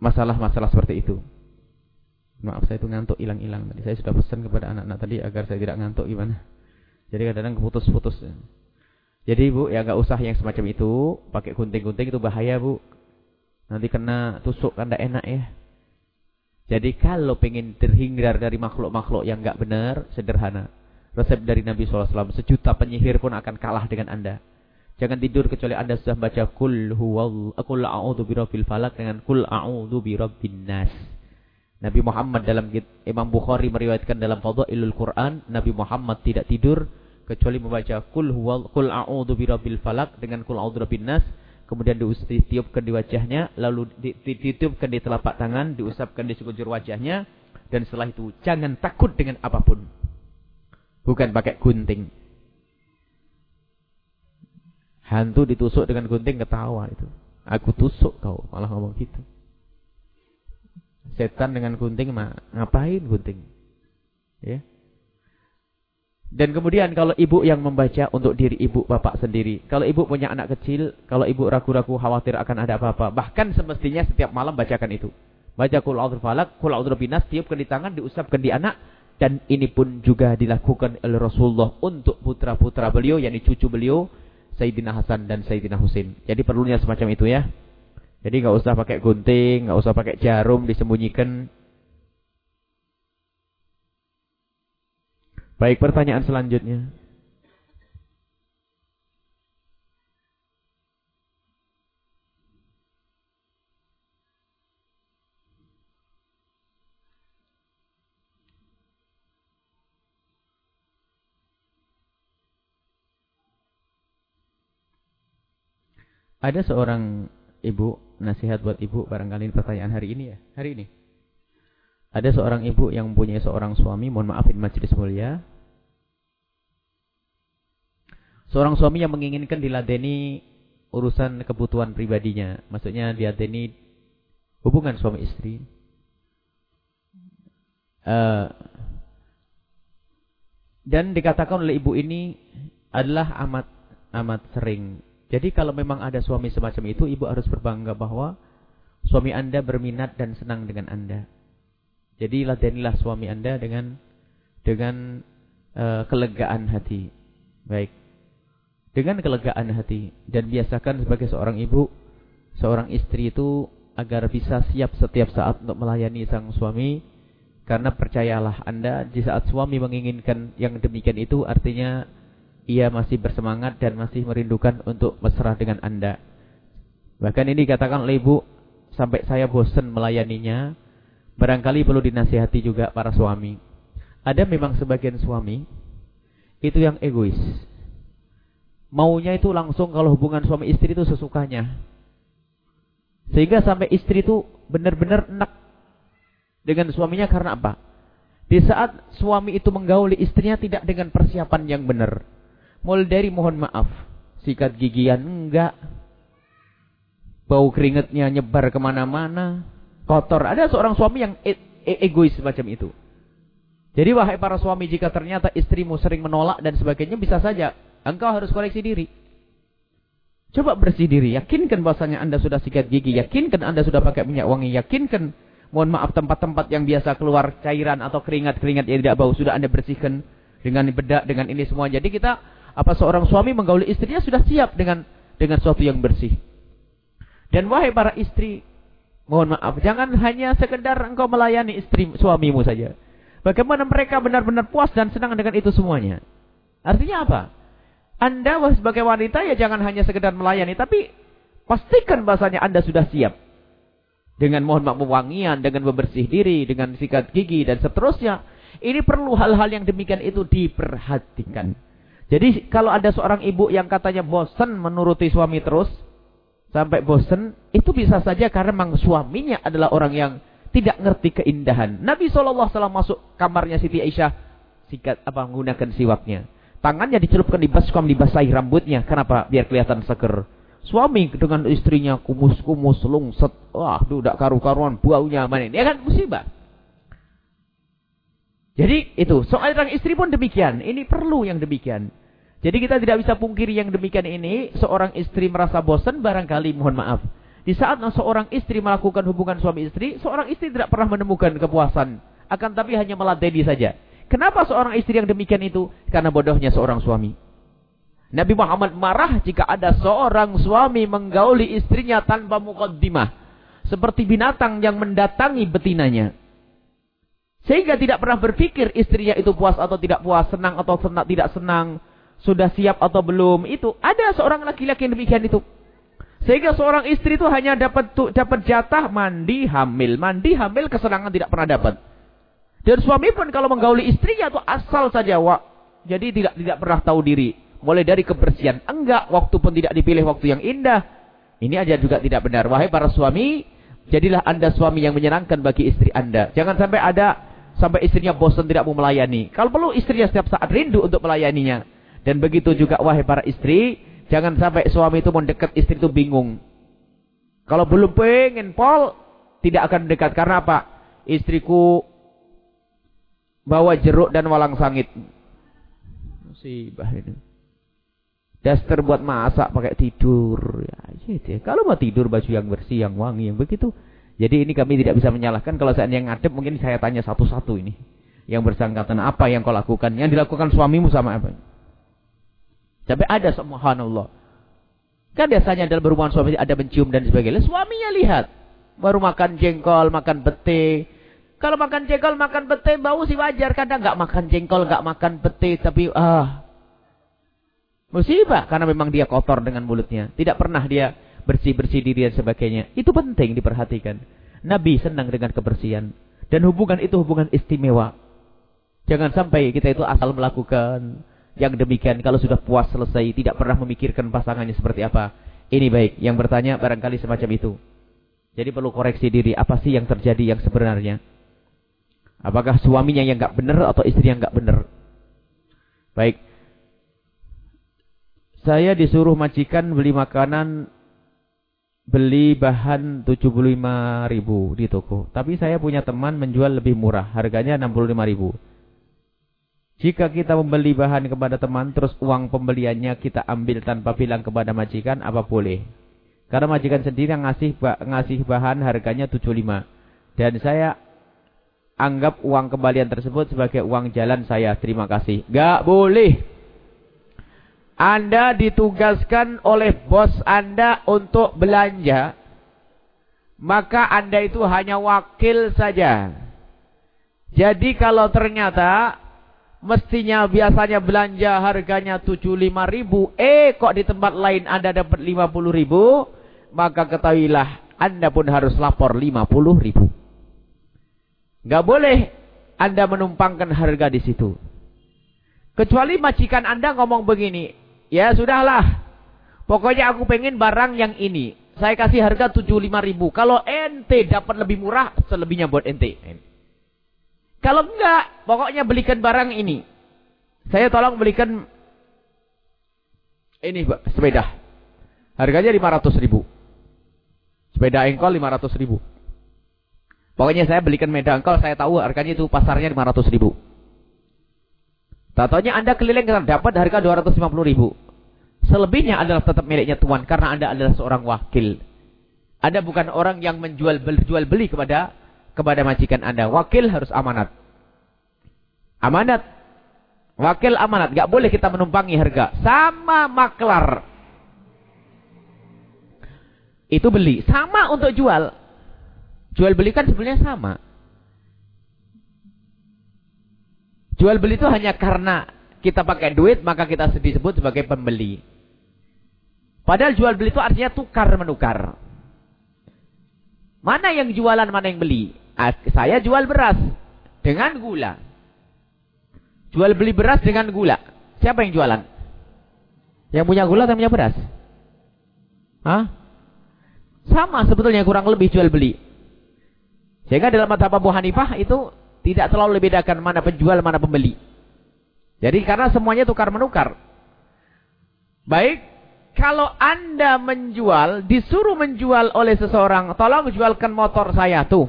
masalah-masalah seperti itu. Maaf saya itu ngantuk hilang-hilang tadi. Saya sudah pesan kepada anak-anak tadi agar saya tidak ngantuk gimana. Jadi kadang-kadang keputus-putus. Jadi Bu, ya nggak usah yang semacam itu, pakai gunting-gunting itu bahaya Bu. Nanti kena tusuk kan tidak enak ya. Jadi kalau pengen terhindar dari makhluk-makhluk yang nggak benar, sederhana. Resep dari Nabi SAW, sejuta penyihir pun akan kalah dengan Anda. Jangan tidur kecuali Anda sudah baca kul huwal, kul a'udhu birabbil falak dengan kul a'udhu birabbin nas. Nabi Muhammad dalam Imam Bukhari meriwayatkan dalam Fadhailul Quran, Nabi Muhammad tidak tidur kecuali membaca kul huwal kul a'udzu birabbil falak dengan kul a'udzu birabbin nas, kemudian ditiupkan di wajahnya, lalu ditiupkan di telapak tangan, diusapkan di sekujur wajahnya dan setelah itu jangan takut dengan apa pun. Bukan pakai gunting. Hantu ditusuk dengan gunting ketawa itu. Aku tusuk kau, malah ngomong gitu. Setan dengan gunting mah ngapain gunting? Ya. Dan kemudian kalau ibu yang membaca untuk diri ibu bapak sendiri. Kalau ibu punya anak kecil, kalau ibu ragu-ragu khawatir akan ada apa-apa, bahkan semestinya setiap malam bacakan itu. Baca kul a'udzu falak, kul a'udzu binas, tiupkan di tangan, diusapkan di anak dan ini pun juga dilakukan oleh Rasulullah untuk putra-putra beliau yakni cucu beliau Sayyidina Hasan dan Sayyidina Husain. Jadi perlunya semacam itu ya. Jadi nggak usah pakai gunting, nggak usah pakai jarum disembunyikan. Baik, pertanyaan selanjutnya. Ada seorang ibu nasihat buat ibu barangkali ini pertanyaan hari ini ya. Hari ini. Ada seorang ibu yang mempunyai seorang suami, mohon maaf ini majelis mulia. Seorang suami yang menginginkan diladeni urusan kebutuhan pribadinya. Maksudnya diladeni hubungan suami istri. Uh, dan dikatakan oleh ibu ini adalah amat amat sering jadi kalau memang ada suami semacam itu, ibu harus berbangga bahwa suami anda berminat dan senang dengan anda. Jadi ladenilah suami anda dengan dengan uh, kelegaan hati. Baik. Dengan kelegaan hati dan biasakan sebagai seorang ibu, seorang istri itu agar bisa siap setiap saat untuk melayani sang suami karena percayalah Anda di saat suami menginginkan yang demikian itu artinya ia masih bersemangat dan masih merindukan untuk mesra dengan Anda. Bahkan ini dikatakan oleh ibu, sampai saya bosan melayaninya, barangkali perlu dinasihati juga para suami. Ada memang sebagian suami, itu yang egois. Maunya itu langsung kalau hubungan suami istri itu sesukanya. Sehingga sampai istri itu benar-benar enak dengan suaminya karena apa? Di saat suami itu menggauli istrinya tidak dengan persiapan yang benar. Mulai dari mohon maaf, sikat gigian enggak, bau keringetnya nyebar ke mana-mana, kotor. Ada seorang suami yang e e egois semacam itu. Jadi wahai para suami jika ternyata istrimu sering menolak dan sebagainya bisa saja engkau harus koreksi diri. Coba bersih diri, yakinkan bahwasanya Anda sudah sikat gigi, yakinkan Anda sudah pakai minyak wangi, yakinkan mohon maaf tempat-tempat yang biasa keluar cairan atau keringat-keringat yang tidak bau sudah Anda bersihkan dengan bedak dengan ini semua. Jadi kita apa seorang suami menggauli istrinya sudah siap dengan dengan sesuatu yang bersih. Dan wahai para istri, mohon maaf, jangan hanya sekedar engkau melayani istri suamimu saja. Bagaimana mereka benar-benar puas dan senang dengan itu semuanya? Artinya apa? Anda sebagai wanita ya jangan hanya sekedar melayani, tapi pastikan bahasanya Anda sudah siap. Dengan mohon maaf wangian, dengan membersih diri, dengan sikat gigi dan seterusnya. Ini perlu hal-hal yang demikian itu diperhatikan. Jadi kalau ada seorang ibu yang katanya bosan menuruti suami terus, sampai bosan, itu bisa saja karena memang suaminya adalah orang yang tidak ngerti keindahan. Nabi SAW masuk kamarnya Siti Aisyah, sikat apa menggunakan siwaknya. Tangannya dicelupkan di baskom, dibasahi rambutnya. Kenapa? Biar kelihatan seger. Suami dengan istrinya kumus-kumus, lungset. Wah, dudak karu-karuan, baunya mana ini. Ya kan musibah. Jadi itu, soal tentang istri pun demikian. Ini perlu yang demikian. Jadi kita tidak bisa pungkiri yang demikian ini, seorang istri merasa bosan barangkali mohon maaf. Di saat seorang istri melakukan hubungan suami istri, seorang istri tidak pernah menemukan kepuasan. Akan tapi hanya meladeni saja. Kenapa seorang istri yang demikian itu? Karena bodohnya seorang suami. Nabi Muhammad marah jika ada seorang suami menggauli istrinya tanpa mukaddimah. Seperti binatang yang mendatangi betinanya. Sehingga tidak pernah berpikir istrinya itu puas atau tidak puas, senang atau senang, tidak senang, sudah siap atau belum. Itu ada seorang laki-laki yang demikian itu. Sehingga seorang istri itu hanya dapat dapat jatah mandi hamil, mandi hamil kesenangan tidak pernah dapat. Dan suami pun kalau menggauli istrinya itu asal saja, wak. Jadi tidak tidak pernah tahu diri mulai dari kebersihan. Enggak, waktu pun tidak dipilih waktu yang indah. Ini aja juga tidak benar. Wahai para suami, jadilah anda suami yang menyenangkan bagi istri anda. Jangan sampai ada, sampai istrinya bosan tidak mau melayani. Kalau perlu istrinya setiap saat rindu untuk melayaninya. Dan begitu juga wahai para istri, jangan sampai suami itu mendekat istri itu bingung. Kalau belum pengen pol, tidak akan dekat. Karena apa? Istriku bawa jeruk dan walang sangit. Musibah ini. Daster buat masak pakai tidur. Ya, gitu ya. Kalau mau tidur baju yang bersih, yang wangi, yang begitu. Jadi ini kami tidak bisa menyalahkan. Kalau saya yang ngadep mungkin saya tanya satu-satu ini. Yang bersangkutan apa yang kau lakukan. Yang dilakukan suamimu sama apa. Sampai ada subhanallah. Kan biasanya dalam berhubungan suami ada mencium dan sebagainya. Suaminya lihat. Baru makan jengkol, makan pete. Kalau makan jengkol, makan pete, bau sih wajar. Kadang nggak makan jengkol, nggak makan pete. Tapi ah, Musibah karena memang dia kotor dengan mulutnya. Tidak pernah dia bersih-bersih diri dan sebagainya. Itu penting diperhatikan. Nabi senang dengan kebersihan. Dan hubungan itu hubungan istimewa. Jangan sampai kita itu asal melakukan yang demikian. Kalau sudah puas selesai, tidak pernah memikirkan pasangannya seperti apa. Ini baik. Yang bertanya barangkali semacam itu. Jadi perlu koreksi diri. Apa sih yang terjadi yang sebenarnya? Apakah suaminya yang gak benar atau istri yang gak benar? Baik. Saya disuruh majikan beli makanan beli bahan 75 ribu di toko. Tapi saya punya teman menjual lebih murah, harganya 65 ribu. Jika kita membeli bahan kepada teman, terus uang pembeliannya kita ambil tanpa bilang kepada majikan, apa boleh? Karena majikan sendiri yang ngasih ngasih bahan harganya 75. Dan saya anggap uang kembalian tersebut sebagai uang jalan saya. Terima kasih. Gak boleh. Anda ditugaskan oleh bos Anda untuk belanja, maka Anda itu hanya wakil saja. Jadi kalau ternyata mestinya biasanya belanja harganya 75 ribu, eh kok di tempat lain Anda dapat 50 ribu, maka ketahuilah Anda pun harus lapor 50 ribu. Gak boleh Anda menumpangkan harga di situ. Kecuali majikan Anda ngomong begini, Ya sudahlah. Pokoknya aku pengen barang yang ini. Saya kasih harga 75 ribu. Kalau ente dapat lebih murah, selebihnya buat ente. Kalau enggak, pokoknya belikan barang ini. Saya tolong belikan ini sepeda. Harganya 500 ribu. Sepeda engkol 500 ribu. Pokoknya saya belikan sepeda engkol, saya tahu harganya itu pasarnya 500 ribu. Tatonya Anda keliling dapat harga 250 ribu. Selebihnya adalah tetap miliknya Tuhan karena Anda adalah seorang wakil. Anda bukan orang yang menjual jual beli kepada kepada majikan Anda. Wakil harus amanat. Amanat. Wakil amanat. Gak boleh kita menumpangi harga. Sama maklar. Itu beli. Sama untuk jual. Jual beli kan sebenarnya sama. Jual beli itu hanya karena kita pakai duit, maka kita disebut sebagai pembeli. Padahal jual beli itu artinya tukar menukar. Mana yang jualan, mana yang beli? Saya jual beras dengan gula. Jual beli beras dengan gula. Siapa yang jualan? Yang punya gula atau punya beras? Hah? Sama sebetulnya kurang lebih jual beli. Sehingga dalam mata Abu Hanifah itu tidak terlalu bedakan mana penjual, mana pembeli. Jadi karena semuanya tukar menukar. Baik, kalau Anda menjual, disuruh menjual oleh seseorang, tolong jualkan motor saya tuh.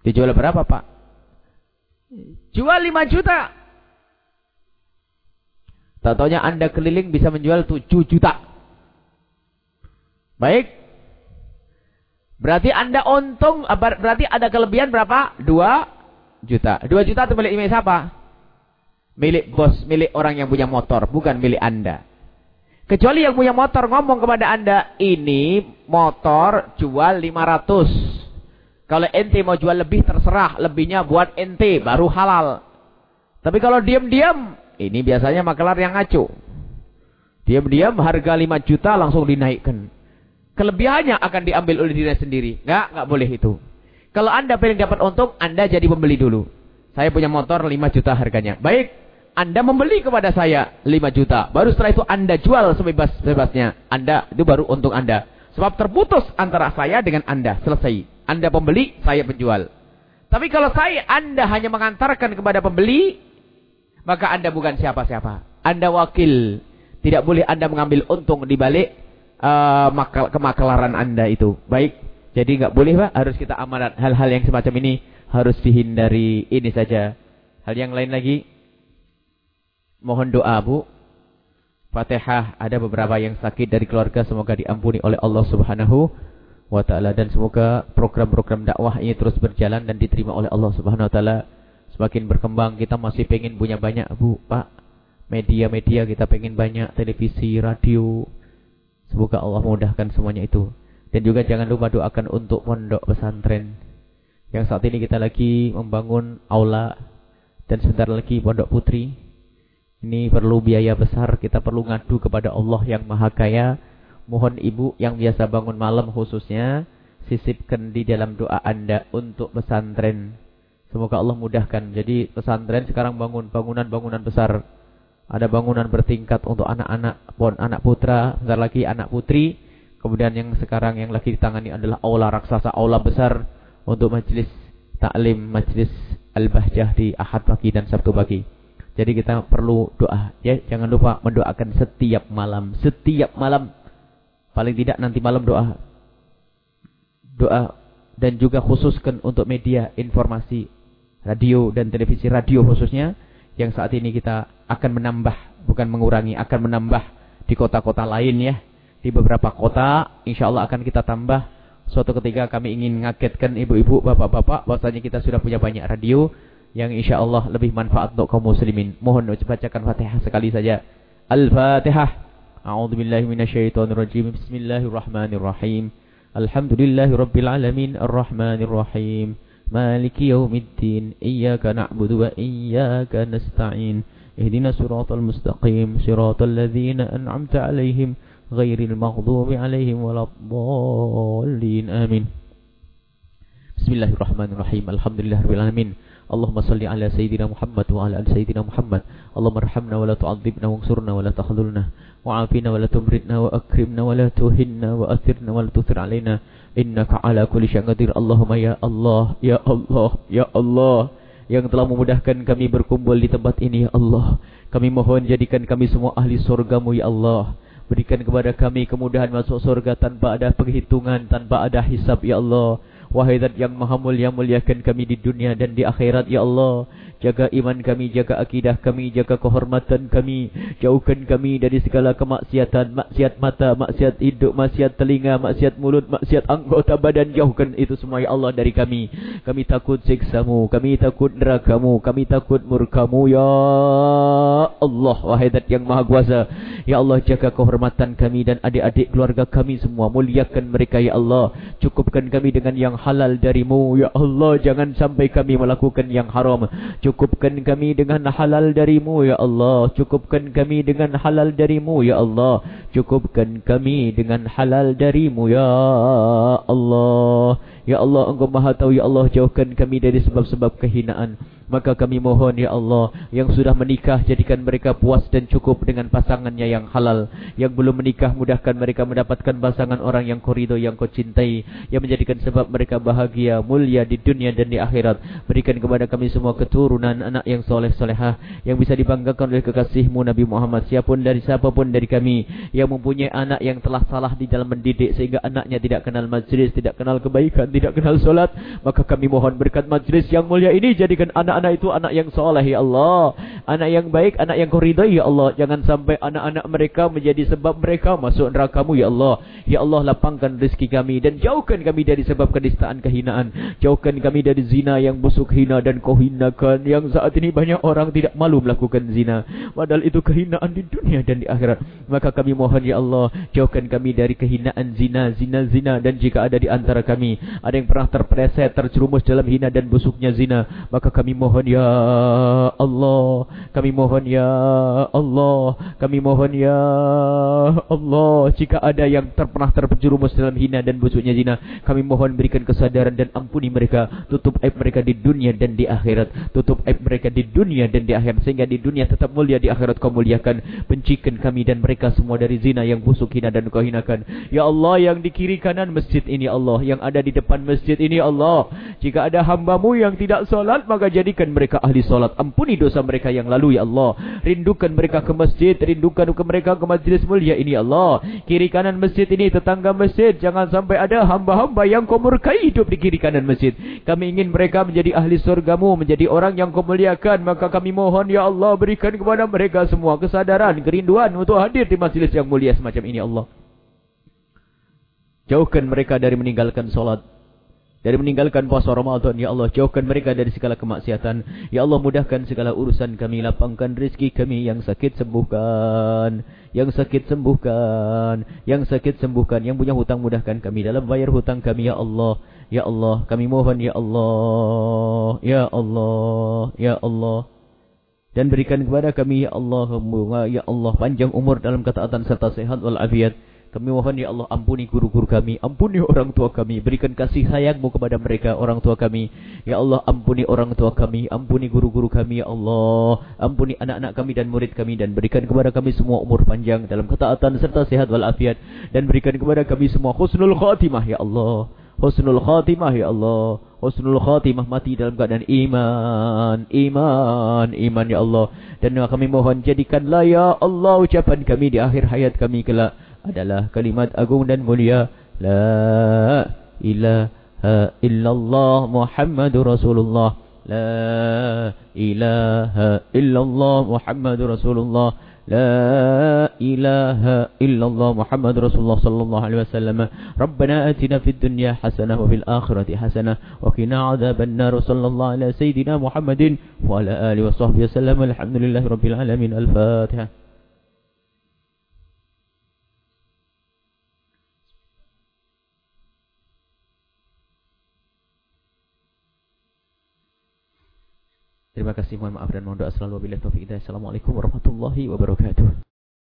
Dijual berapa, Pak? Jual 5 juta. Tentunya Anda keliling bisa menjual 7 juta. Baik. Berarti Anda untung, berarti ada kelebihan berapa? 2 juta. 2 juta itu milik siapa? Milik bos, milik orang yang punya motor, bukan milik Anda. Kecuali yang punya motor ngomong kepada Anda, ini motor jual 500. Kalau ente mau jual lebih terserah, lebihnya buat ente, baru halal. Tapi kalau diam-diam, ini biasanya makelar yang ngaco. Diam-diam harga 5 juta langsung dinaikkan. Kelebihannya akan diambil oleh diri sendiri. Enggak, enggak boleh itu. Kalau Anda pengen dapat untung, Anda jadi pembeli dulu. Saya punya motor 5 juta harganya. Baik, anda membeli kepada saya 5 juta. Baru setelah itu Anda jual sebebas-bebasnya. Anda, itu baru untung Anda. Sebab terputus antara saya dengan Anda. Selesai. Anda pembeli, saya penjual. Tapi kalau saya, Anda hanya mengantarkan kepada pembeli, maka Anda bukan siapa-siapa. Anda wakil. Tidak boleh Anda mengambil untung di balik uh, kemakelaran Anda itu. Baik. Jadi nggak boleh Pak, harus kita amanat. Hal-hal yang semacam ini harus dihindari. Ini saja. Hal yang lain lagi. Mohon doa Bu. Fatihah ada beberapa yang sakit dari keluarga semoga diampuni oleh Allah Subhanahu wa taala dan semoga program-program dakwah ini terus berjalan dan diterima oleh Allah Subhanahu wa taala. Semakin berkembang kita masih pengen punya banyak Bu, Pak. Media-media kita pengen banyak, televisi, radio. Semoga Allah mudahkan semuanya itu. Dan juga jangan lupa doakan untuk pondok pesantren. Yang saat ini kita lagi membangun aula dan sebentar lagi pondok putri ini perlu biaya besar, kita perlu ngadu kepada Allah yang Maha Kaya. Mohon ibu yang biasa bangun malam khususnya, sisipkan di dalam doa anda untuk pesantren. Semoga Allah mudahkan. Jadi pesantren sekarang bangun bangunan-bangunan besar. Ada bangunan bertingkat untuk anak-anak, pun anak putra, sebentar lagi anak putri. Kemudian yang sekarang yang lagi ditangani adalah aula raksasa, aula besar untuk majelis taklim, majelis al-bahjah di Ahad pagi dan Sabtu pagi. Jadi kita perlu doa. Ya, jangan lupa mendoakan setiap malam, setiap malam. Paling tidak nanti malam doa. Doa dan juga khususkan untuk media informasi radio dan televisi radio khususnya yang saat ini kita akan menambah bukan mengurangi akan menambah di kota-kota lain ya di beberapa kota insya Allah akan kita tambah suatu ketika kami ingin ngagetkan ibu-ibu bapak-bapak bahwasanya kita sudah punya banyak radio yang insya Allah lebih manfaat untuk kaum muslimin. Mohon bacakan Fatihah sekali saja. Al-Fatihah. A'udzu billahi minasyaitonir rajim. Bismillahirrahmanirrahim. Alhamdulillahi rabbil alamin مالك يوم الدين إياك نعبد وإياك نستعين. اهدنا صراط المستقيم صراط الذين أنعمت عليهم غير المغضوب عليهم ولا الضالين آمين. بسم الله الرحمن الرحيم الحمد لله رب العالمين اللهم صل على سيدنا محمد وعلى آل سيدنا محمد اللهم ارحمنا ولا تعذبنا وانصرنا ولا تخذلنا وعافنا ولا تمرضنا واكرمنا ولا تهنا واثرنا ولا تثر علينا انك على كل شيء قدير اللهم يا الله يا الله يا الله yang telah memudahkan kami berkumpul di tempat ini ya Allah kami mohon jadikan kami semua ahli surgamu ya Allah berikan kepada kami kemudahan masuk surga tanpa ada penghitungan tanpa ada hisab ya Allah Wahai zat yang maha mulia muliakan kami di dunia dan di akhirat ya Allah Jaga iman kami, jaga akidah kami, jaga kehormatan kami. Jauhkan kami dari segala kemaksiatan Maksiat mata, maksiat hidup, maksiat telinga, maksiat mulut, maksiat anggota badan. Jauhkan itu semua ya Allah dari kami. Kami takut siksamu, kami takut nerakamu, kami takut murkamu. Ya Allah, wahai zat yang maha kuasa. Ya Allah jaga kehormatan kami dan adik-adik keluarga kami semua. Muliakan mereka ya Allah. Cukupkan kami dengan yang halal darimu. Ya Allah jangan sampai kami melakukan yang haram. Cukupkan kami dengan halal darimu ya Allah. Cukupkan kami dengan halal darimu ya Allah. Cukupkan kami dengan halal darimu ya Allah Ya Allah engkau maha tahu ya Allah jauhkan kami dari sebab-sebab kehinaan. Maka kami mohon ya Allah Yang sudah menikah jadikan mereka puas dan cukup dengan pasangannya yang halal. Yang belum menikah mudahkan mereka mendapatkan pasangan orang yang korido yang kau cintai. Yang menjadikan sebab mereka bahagia mulia di dunia dan di akhirat. Berikan kepada kami semua keturunan anak yang soleh solehah Yang bisa dibanggakan oleh kekasihmu Nabi Muhammad. Siapa pun dari siapa pun dari kami Yang mempunyai anak yang telah salah di dalam mendidik Sehingga anaknya tidak kenal majlis, tidak kenal kebaikan, tidak kenal solat Maka kami mohon berkat majlis yang mulia ini jadikan anak anak itu anak yang soleh ya Allah Anak yang baik, anak yang kau ridai ya Allah. Jangan sampai anak-anak mereka menjadi sebab mereka masuk nerakamu ya Allah. Ya Allah lapangkan rezeki kami dan jauhkan kami dari sebab kedistaan kehinaan. Jauhkan kami dari zina yang busuk hina dan kau. Yang saat ini banyak orang tidak malu melakukan zina. Padahal itu kehinaan di dunia dan di akhirat. Maka kami mohon ya Allah. Jauhkan kami dari kehinaan zina, zina, zina. Dan jika ada di antara kami. Ada yang pernah terpreset, terjerumus dalam hina dan busuknya zina. Maka kami mohon ya Allah. Kami mohon ya Allah. Kami mohon ya Allah. Jika ada yang terpernah terjerumus dalam hina dan busuknya zina, kami mohon berikan kesadaran dan ampuni mereka. Tutup aib mereka di dunia dan di akhirat. Tutup aib mereka di dunia dan di akhirat. Sehingga di dunia tetap mulia, di akhirat kau muliakan. Bencikan kami dan mereka semua dari zina yang busuk, hina dan kau hinakan. Ya Allah yang di kiri kanan masjid ini Allah. Yang ada di depan masjid ini Allah. Jika ada hambamu yang tidak solat, maka jadikan mereka ahli solat. Ampuni dosa mereka yang lalu ya Allah. Rindukan mereka ke masjid. Rindukan ke mereka ke majlis mulia ini Allah. Kiri kanan masjid ini tetangga masjid. Jangan sampai ada hamba-hamba yang kau murkai hidup di kiri kanan masjid. Kami ingin mereka menjadi ahli surgamu. Menjadi orang yang kau muliakan. Maka kami mohon ya Allah berikan kepada mereka semua kesadaran, kerinduan untuk hadir di majlis yang mulia semacam ini Allah. Jauhkan mereka dari meninggalkan solat dari meninggalkan puasa Ramadan ya Allah jauhkan mereka dari segala kemaksiatan. Ya Allah mudahkan segala urusan kami. Lapangkan rezeki kami. Yang sakit sembuhkan. Yang sakit sembuhkan. Yang sakit sembuhkan. Yang punya hutang mudahkan kami. Dalam bayar hutang kami ya Allah. Ya Allah kami mohon ya Allah. Ya Allah. Ya Allah. Dan berikan kepada kami ya Allah ya Allah panjang umur dalam ketaatan serta sehat wal afiat kami mohon ya Allah ampuni guru-guru kami, ampuni orang tua kami, berikan kasih sayangmu kepada mereka orang tua kami. Ya Allah ampuni orang tua kami, ampuni guru-guru kami ya Allah, ampuni anak-anak kami dan murid kami dan berikan kepada kami semua umur panjang dalam ketaatan serta sehat wal afiat dan berikan kepada kami semua husnul khatimah ya Allah. Husnul khatimah ya Allah. Husnul khatimah mati dalam keadaan iman, iman, iman ya Allah. Dan kami mohon jadikanlah ya Allah ucapan kami di akhir hayat kami kelak adalah kalimat agung dan mulia. La ilaha illallah muhammadur rasulullah. La ilaha illallah muhammadur rasulullah. لا إله إلا الله محمد رسول الله صلى الله عليه وسلم ربنا أتنا في الدنيا حسنة وفي الآخرة حسنة وقنا عذاب النار صلى الله على سيدنا محمد وعلى آله وصحبه وسلم الحمد لله رب العالمين الفاتحة Terima kasih, mohon maaf dan mohon doa selalu. Wabillahi taufiq Assalamualaikum warahmatullahi wabarakatuh.